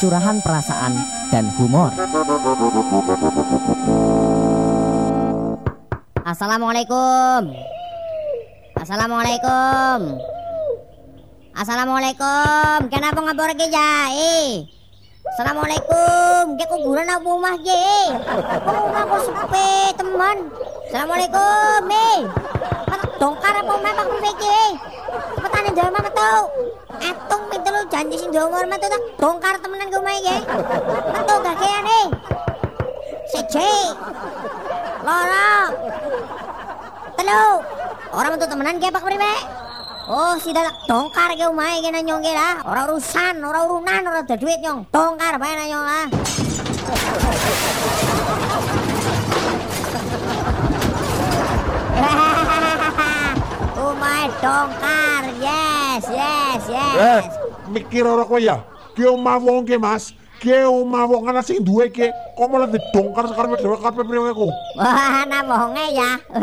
curahan perasaan dan humor. Assalamualaikum. Assalamualaikum. Assalamualaikum. Kenapa ngabur ke jai? Assalamualaikum. Ke kuburan apa rumah? Kok rumah kok sepi teman? Assalamualaikum. Eh. Dongkar apa rumah pak yang jauh mama tau. Atung pintu lu janji sing jauh rumah tuh tak dongkar temenan ke? Metu gak kaya nih? Sece. Loro. Telu. Orang untuk temenan kayak pak priwe? Oh, si dadak dongkar ke umai ke nanyong ke. Orang urusan, orang urunan, orang ada duit nyong. Dongkar bae nanyong lah. umai dongkar, yes, yes, yes. Eh, mikir ora kowe ya. Ki omah wong ki, Mas. Ki omah wong ana sing duwe ki. Kok malah didongkar sekarang dhewe karepe priwe ku. Wah, nah bohongnya ya.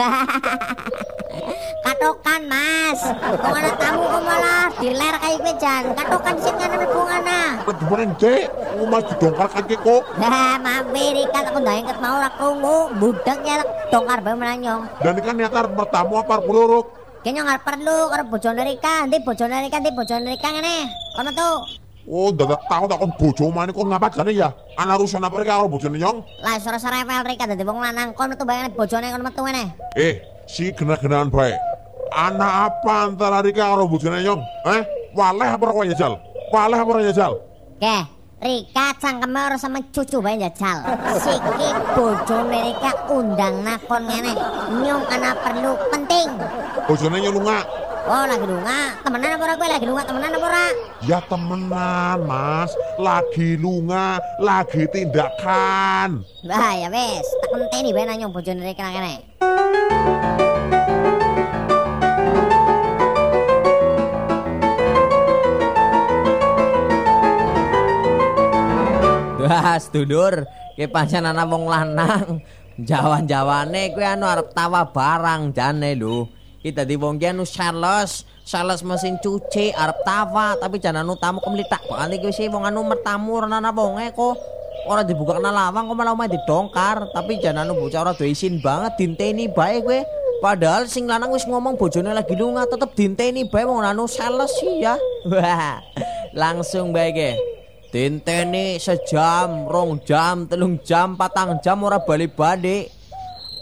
Katokan mas, kok ada tamu kok malah diler kayak gue jan. Katokan sih kan ada bungana. Keduren Dek, omah didongkar kan ki kok. Nah, mampir ikan aku ndak inget mau rak krungu, budak ya dongkar bae menanyong. Dan ini kan niat arep bertamu apa arep Kayaknya nggak perlu karo bojone Rika, ndi bojone Rika, ndi bojone Rika ngene. Kono tuh. Oh, dadak tau tak kon bojo omah kok ngapa jane ya? Ana urusan apa iki karo bojone nyong? Lah sore-sore Revel Rika dadi wong lanang, kono tuh bayangane bojone kono metu ngene. Eh, si gena-genaan bae. Ana apa antara Rika karo bojone nyong? Eh, waleh apa ora ya, Jal? Waleh apa ya, Jal? Oke, Rika cangkeme ora sama cucu bae njajal. Siki bojone Rika undang nakon ngene. Nyong ana perlu penting. Bojone nyong lunga. Oh, lagi lunga. Temenan apa ora kowe lagi lunga temenan apa ora? Ya temenan, Mas. Lagi lunga, lagi tindakan. Wah, ya wis, tak enteni bae nanyong bojone Rika ngene. Wah, sedulur, ki pancen ana wong lanang. Jawan-jawane kuwi anu arep tawa barang jane lho. Ki dadi wong ki anu mesin cuci arep tawa tapi jan anu tamu kemlitak banget iki sih wong anu mertamu ana wonge kok. Ora dibuka kena lawang kok malah omahe didongkar, tapi jan anu bocah ora duwe isin banget dinteni bae kowe. Padahal sing lanang wis ngomong bojone lagi lunga tetep dinteni bae wong anu sales sih ya. Wah, langsung bae ke. Tinteni sejam, rong jam, telung jam, patang jam ora bali-bali.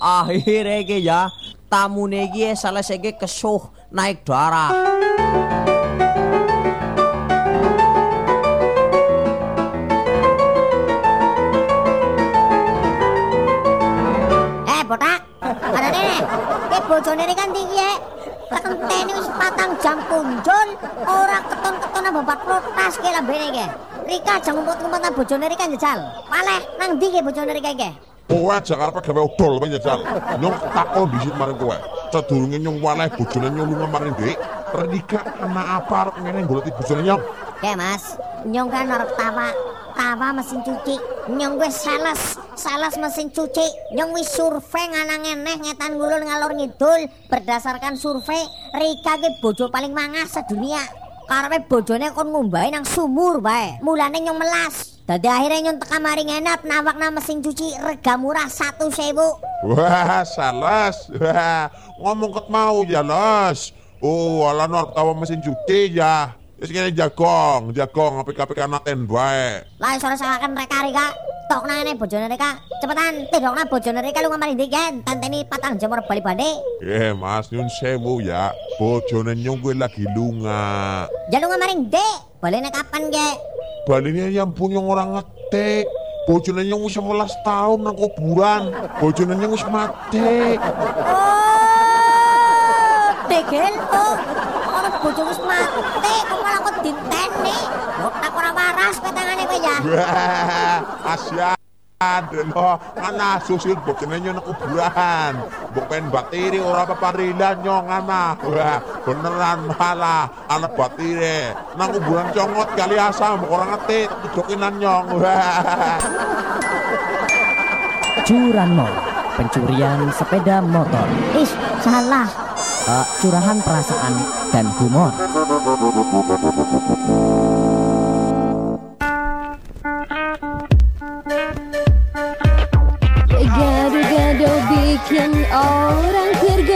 Akhirnya iki ya, tamune iki salah iki kesuh naik darah. Eh, botak. Ada nene. Ki bojone Rika tinggi ya. Tekenteni wis patang jam kunjul, ora keton-keton apa bat protes ke lambene ke. Rika jam ngumpet-ngumpetan bojone Rika njajal. Maleh nang ndi ke bojone Rika ke? Kowe aja karepe gawe odol apa nyajal. Nyong takon disit maring kowe. Sadurunge nyong waleh bojone nyong lunga maring Dik. Redika ana apa arep ngene golek bojone nyong? Oke mas, nyong kan arep tawa Tawa mesin cuci Nyong gue sales Sales mesin cuci Nyong wis survei nganang ngeneh ngetan ngulur ngalor ngidul Berdasarkan survei Rika ke bojo paling mangas sedunia Karena bojone kon ngumbai nang sumur bae Mulane nyong melas Dadi akhirnya nyong teka mari ngenap Nawak na mesin cuci rega murah satu sewu Wah, salas. Wah, ngomong ket mau ya, Los. Oh, ala arep tawa mesin cuci ya. Wis kene jagong, jagong apik-apik anaten bae. Lah sore sakan reka Rika Tok nangane bojone Rika Cepetan tidokna bojone Rika lu ngamari ndiken Tanteni patang jam ora bali-bali Eh, Mas, nyun sewu ya. Bojone nyong kuwi lagi lunga. Ya lu ngamaring dek Balene kapan ge? Baline yang punya orang ngetik. Bojone nyong wis 11 tahun nang kuburan. Bojone nyong wis mati. Oh Degel oh Orang bojo wis mati Kok malah kok dinteni Botak ora waras petangane kowe ya Asia. Delo, ana susil bojone nyong nang kuburan. Mbok pen batiri ora peparilan nyong ana. Wah, beneran malah ana batire. Nang kuburan congot kali asam mbok ora ngetik tudokinan nyong. Wah. Curanmor, pencurian sepeda motor. Ih salah Uh, curahan perasaan dan humor.